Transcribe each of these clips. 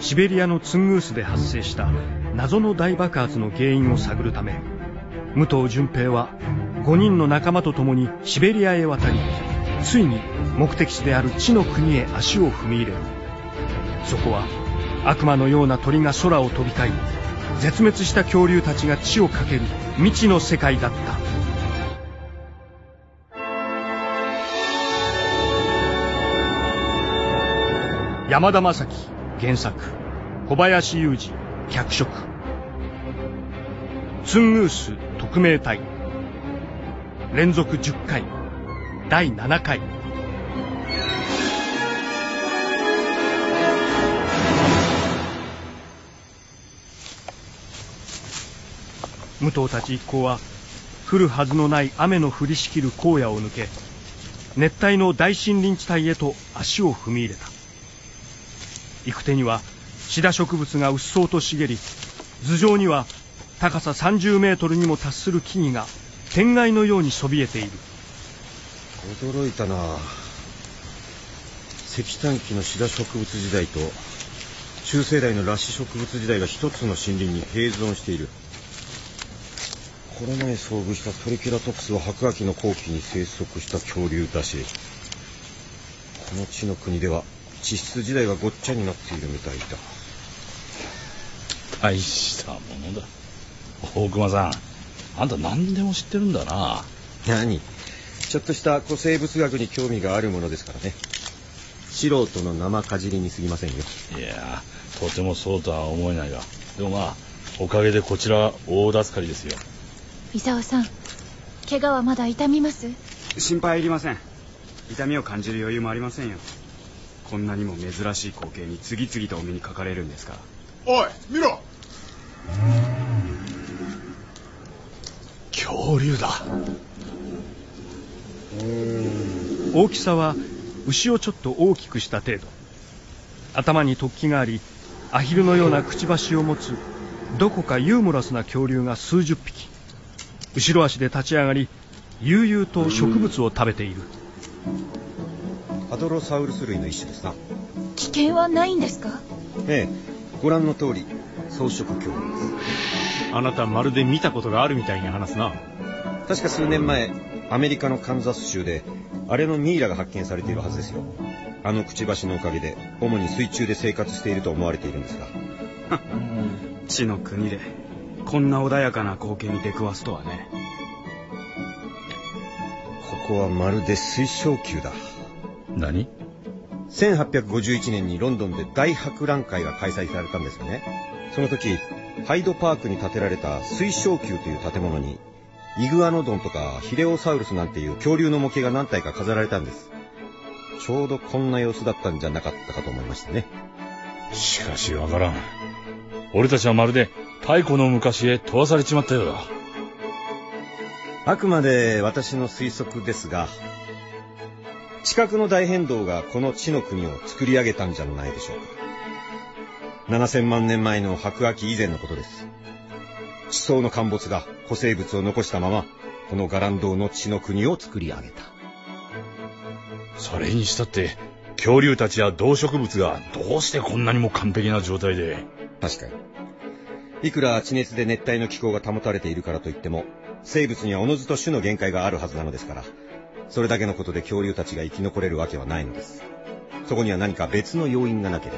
シベリアのツングースで発生した謎の大爆発の原因を探るため武藤順平は5人の仲間と共にシベリアへ渡りついに目的地である地の国へ足を踏み入れる。そこは悪魔のような鳥が空を飛び交い絶滅した恐竜たちが地をかける未知の世界だった。山田正樹原作。小林雄二脚色。ツングース特命隊。連続10回第7回。武藤たち一行は降るはずのない雨の降りしきる荒野を抜け熱帯の大森林地帯へと足を踏み入れた。行く手にはシダ植物がうっそうと茂り頭上には高さ30メートルにも達する木々が天外のようにそびえている。驚いたな。石炭紀のシダ植物時代と中生代の裸子植物時代が一つの森林に併存している。この前遭遇したトリケラトプスは白亜紀の後期に生息した恐竜だしこの地の国では地質時代がごっちゃになっているみたいだ。大したものだ。大熊さんあんた何でも知ってるんだな。何？ちょっとした古生物学に興味があるものですからね。素人の生かじりにすぎませんよ。いやとてもそうとは思えないが。でもまあおかげでこちらは大助かりですよ。伊沢さん怪我はまだ痛みます？心配いりません。痛みを感じる余裕もありませんよこんなにも珍しい光景に次々とお目にかかれるんですか？らおい見ろ。恐竜だ。大きさは牛をちょっと大きくした程度。頭に突起がありアヒルのようなくちばしを持つどこかユーモラスな恐竜が数十匹。後ろ足で立ち上がり悠々と植物を食べているハドロサウルス類の一種ですな。危険はないんですか？ええご覧の通り草食恐竜です。あなたまるで見たことがあるみたいに話すな。確か数年前アメリカのカンザス州であれのミイラが発見されているはずですよ。あのくちばしのおかげで主に水中で生活していると思われているんですが。地の国でこんな穏やかな光景に出くわすとはね。ここはまるで水晶宮だ何？1851年にロンドンで大博覧会が開催されたんですよね。その時ハイドパークに建てられた水晶宮という建物にイグアノドンとかヒレオサウルスなんていう恐竜の模型が何体か飾られたんです。ちょうどこんな様子だったんじゃなかったかと思いましてね。しかしわからん。俺たちはまるで太古の昔へ飛ばされちまったようだ。あくまで私の推測ですが地殻の大変動がこの地の国を作り上げたんじゃないでしょうか。7000万年前の白亜紀以前のことです。地層の陥没が古生物を残したままこの伽藍洞の地の国を作り上げた。それにしたって恐竜たちや動植物がどうしてこんなにも完璧な状態で。確かに。いくら地熱で熱帯の気候が保たれているからといっても生物にはおのずと種の限界があるはずなのですからそれだけのことで恐竜たちが生き残れるわけはないのです。そこには何か別の要因がなけれ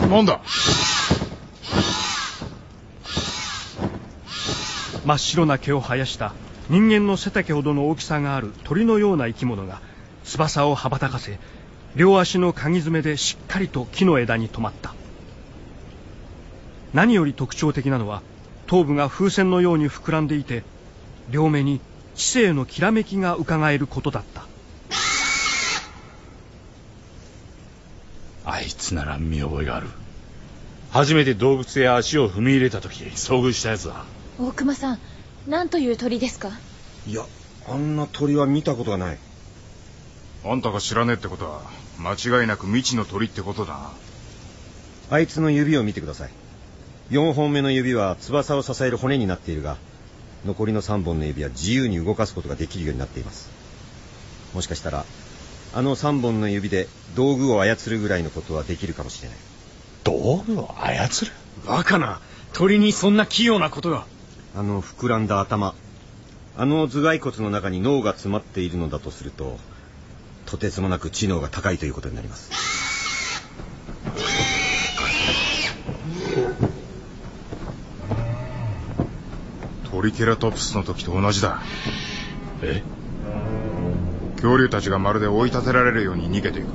ば。なんだ？真っ白な毛を生やした人間の背丈ほどの大きさがある鳥のような生き物が翼を羽ばたかせ両足の鍵爪でしっかりと木の枝に止まった。何より特徴的なのは頭部が風船のように膨らんでいて両目に知性のきらめきがうかがえることだった。あいつなら見覚えがある。初めて動物へ足を踏み入れた時遭遇したやつだ。大熊さん何という鳥ですか？いやあんな鳥は見たことがない。あんたが知らねえってことは間違いなく未知の鳥ってことだ。なあいつの指を見てください。4本目の指は翼を支える骨になっているが残りの3本の指は自由に動かすことができるようになっています。もしかしたらあの三本の指で道具を操るぐらいのことはできるかもしれない。道具を操る？バカな。鳥にそんな器用なことが。あの膨らんだ頭、あの頭蓋骨の中に脳が詰まっているのだとすると、とてつもなく知能が高いということになります。トリケラトプスの時と同じだ。え？恐竜たちがまるで追い立てられるように逃げていく。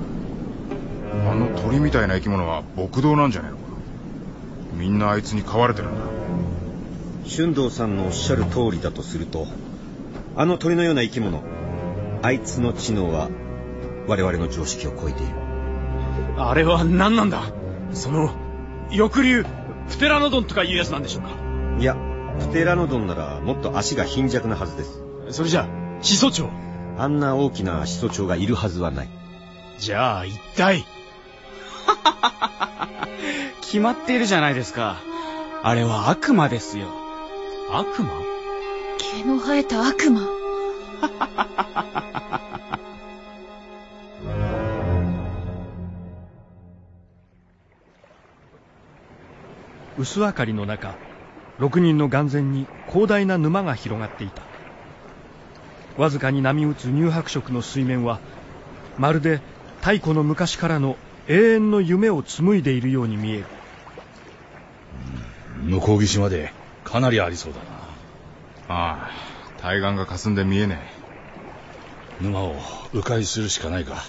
あの鳥みたいな生き物は牧道なんじゃねえのか。みんなあいつに飼われてるんだ。春道さんのおっしゃる通りだとすると、あの鳥のような生き物、あいつの知能は我々の常識を超えている。あれは何なんだ？その翼竜プテラノドンとかいうやつなんでしょうか？いや、プテラノドンならもっと足が貧弱なはずです。それじゃ始祖鳥あんな大きな始祖鳥がいるはずはない。じゃあ一体 決まっているじゃないですか。あれは悪魔ですよ。悪魔？毛の生えた悪魔。薄明かりの中6人の眼前に広大な沼が広がっていたわずかに波打つ乳白色の水面はまるで太古の昔からの永遠の夢を紡いでいるように見える向こう岸までかなりありそうだな。ああ、対岸が霞んで見えね沼を迂回するしかないか。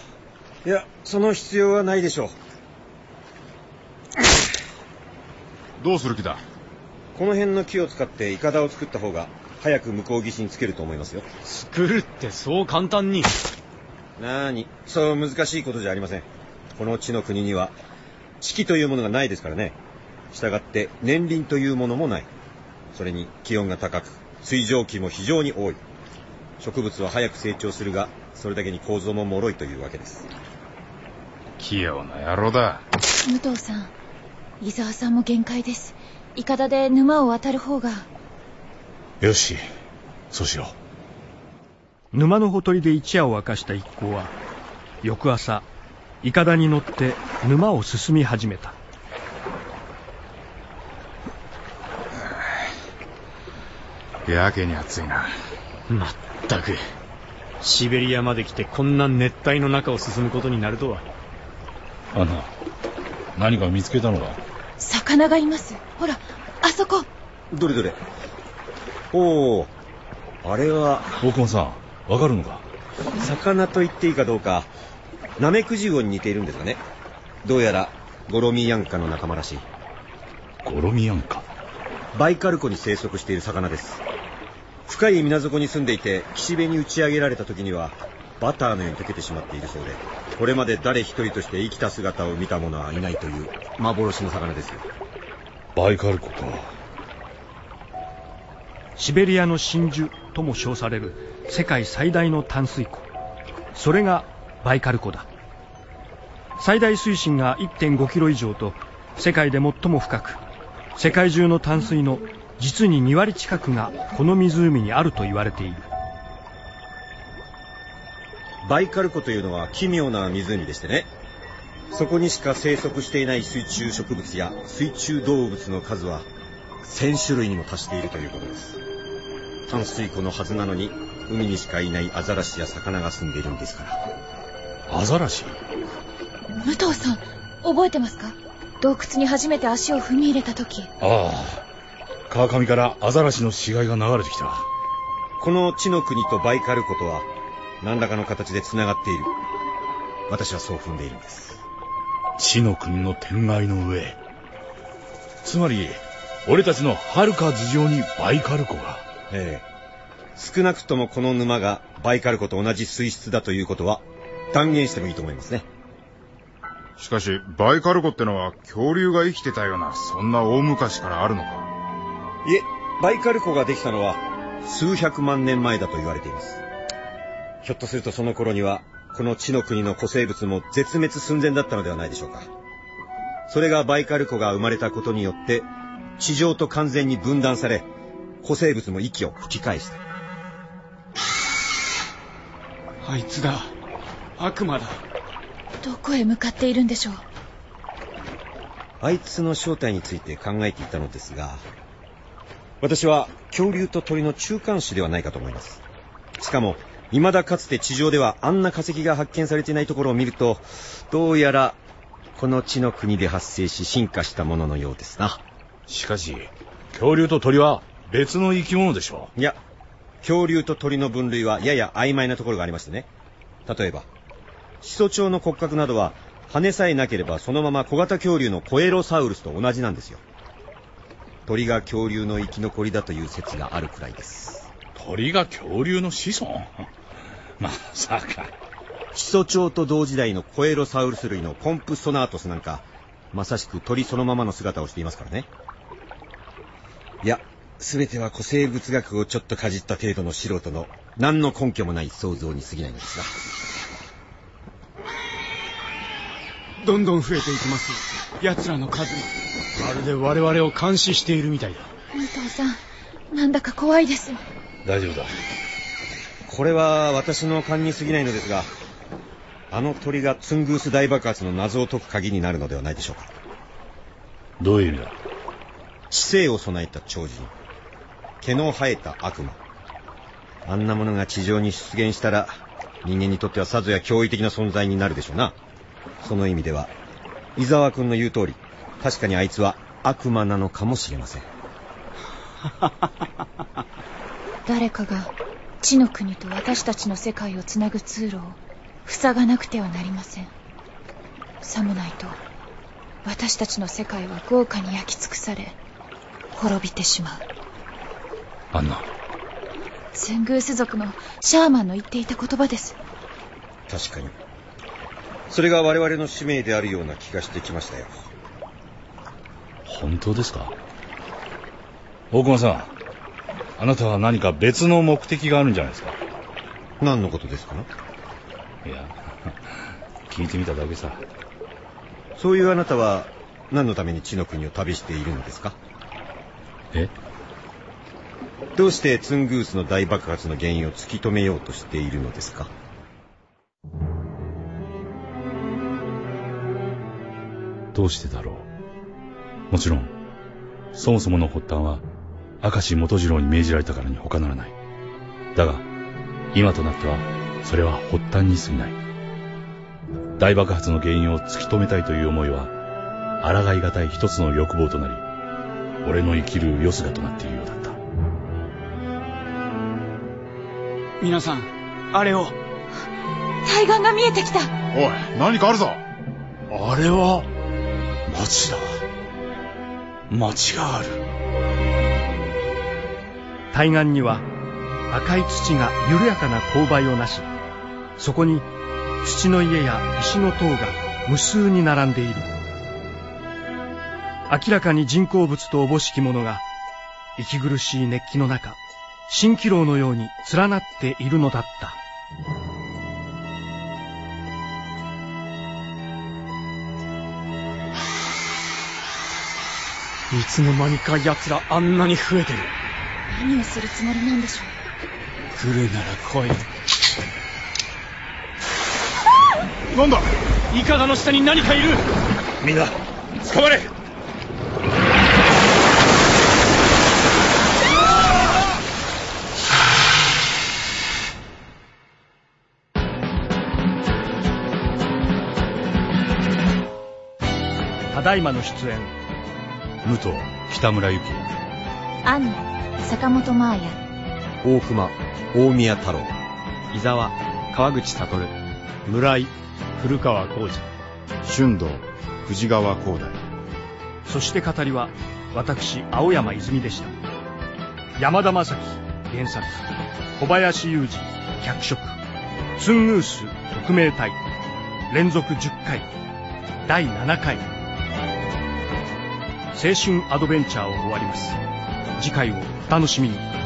いや、その必要はないでしょう。え。どうする気だ？この辺の木を使ってイカダを作った方が早く向こう岸につけると思いますよ。作るってそう簡単になーに、そう難しいことじゃありません。この地の国には四季というものがないですからね。したがって年輪というものもない。それに気温が高く、水蒸気も非常に多い。植物は早く成長するが、それだけに構造も脆いというわけです。器用な野郎だ。武藤さん、伊沢さんも限界です。イカダで沼を渡る方が。よし、そうしよ沼のほとりで一夜を明かした一行は翌朝イカダに乗って沼を進み始めたやけに暑いな。まったくシベリアまで来てこんな熱帯の中を進むことになるとはう。アンナ、何か見つけたのか？魚がいます。ほら、あそこ。どれどれおお、あれは、大熊さん、わかるのか？魚と言っていいかどうか、ナメクジウオに似ているんですかね。どうやら、ゴロミヤンカの仲間らしい。ゴロミヤンカ？バイカル湖に生息している魚です。深い水底に住んでいて、岸辺に打ち上げられた時には、バターのように溶けてしまっているそうで、これまで誰一人として生きた姿を見た者はいないという幻の魚ですよ。バイカル湖か。シベリアの真珠とも称される世界最大の淡水湖それがバイカル湖だ最大水深が1.5キロ以上と世界で最も深く世界中の淡水の実に2割近くがこの湖にあると言われているバイカル湖というのは奇妙な湖でしてね。そこにしか生息していない水中植物や水中動物の数は1000種類にも達しているということです。淡水湖のはずなのに海にしかいないアザラシや魚が住んでいるんですから。アザラシ？武藤さん、覚えてますか？洞窟に初めて足を踏み入れた時。ああ。川上からアザラシの死骸が流れてきた。この地の国とバイカル湖とは何らかの形で繋がっている。私はそう踏んでいるんです。地の国の天外の上。つまり、俺たちの遥か頭上にバイカル湖が。ええ。少なくともこの沼がバイカル湖と同じ水質だということは断言してもいいと思いますね。しかし、バイカル湖ってのは恐竜が生きてたような、そんな大昔からあるのか。いえ、バイカル湖ができたのは数百万年前だと言われています。ひょっとするとその頃には、この地の国の古生物も絶滅寸前だったのではないでしょうか。それがバイカル湖が生まれたことによって、地上と完全に分断され、古生物も息を吹き返した。あいつだ。悪魔だどこへ向かっているんでしょう？あいつの正体について考えていたのですが、私は恐竜と鳥の中間種ではないかと思います。しかも、未だかつて地上ではあんな化石が発見されていないところを見ると、どうやら、この地の国で発生し進化したもののようですな。しかし、恐竜と鳥は別の生き物でしょいや、恐竜と鳥の分類はやや曖昧なところがありましてね。例えば、始祖鳥の骨格などは羽さえなければそのまま小型恐竜のコエロサウルスと同じなんですよ。鳥が恐竜の生き残りだという説があるくらいです。鳥が恐竜の子孫？まさか。始祖鳥と同時代のコエロサウルス類のコンプソナートスなんか、まさしく鳥そのままの姿をしていますからね。いや、すべては古生物学をちょっとかじった程度の素人の何の根拠もない想像に過ぎないのですが。どんどん増えていきます奴らの数がまるで我々を監視しているみたいだ武藤さんなんだか怖いです大丈夫だ。これは私の勘に過ぎないのですが、あの鳥がツングース大爆発の謎を解く鍵になるのではないでしょうか。どういう意味だ？知性を備えた超人。毛の生えた悪魔。あんなものが地上に出現したら、人間にとってはさぞや驚異的な存在になるでしょうな。その意味では、伊沢くんの言う通り、確かにあいつは悪魔なのかもしれません。誰かが地の国と私たちの世界をつなぐ通路を塞がなくてはなりませんさもないと私たちの世界は豪華に焼き尽くされ滅びてしまうあんな。ツングース族のシャーマンの言っていた言葉です確かに。それが我々の使命であるような気がしてきましたよ。本当ですか？大熊さん、あなたは何か別の目的があるんじゃないですか？何のことですか？ないや、聞いてみただけさ。そういうあなたは何のために地の国を旅しているのですか？え？どうしてツングースの大爆発の原因を突き止めようとしているのですか？どうしてだろう？もちろん、そもそもの発端は、明石元次郎に命じられたからに他ならない。だが、今となっては、それは発端に過ぎない。大爆発の原因を突き止めたいという思いは、抗いがたい一つの欲望となり、俺の生きるよすがとなっているようだった。皆さんあれを対岸が見えてきたおい、何かあるぞあれは町だ町がある対岸には赤い土が緩やかな勾配をなしそこに土の家や石の塔が無数に並んでいる。明らかに人工物とおぼしきものが息苦しい熱気の中蜃気楼のように連なっているのだった。いつの間にか奴らあんなに増えてる。何をするつもりなんでしょう？来るなら来い。なんだ？イカダの下に何かいる？みんな、捕まれ！ただいまの出演。武藤、北村幸アンナ坂本真綾大熊、大宮太郎、伊沢川口悟。村井古川浩二春道、藤川光大。そして語りは私青山泉でした。山田正樹原作。小林雄二脚色。ツングース特命隊。連続10回。第7回。青春アドベンチャーを終わります次回をお楽しみに。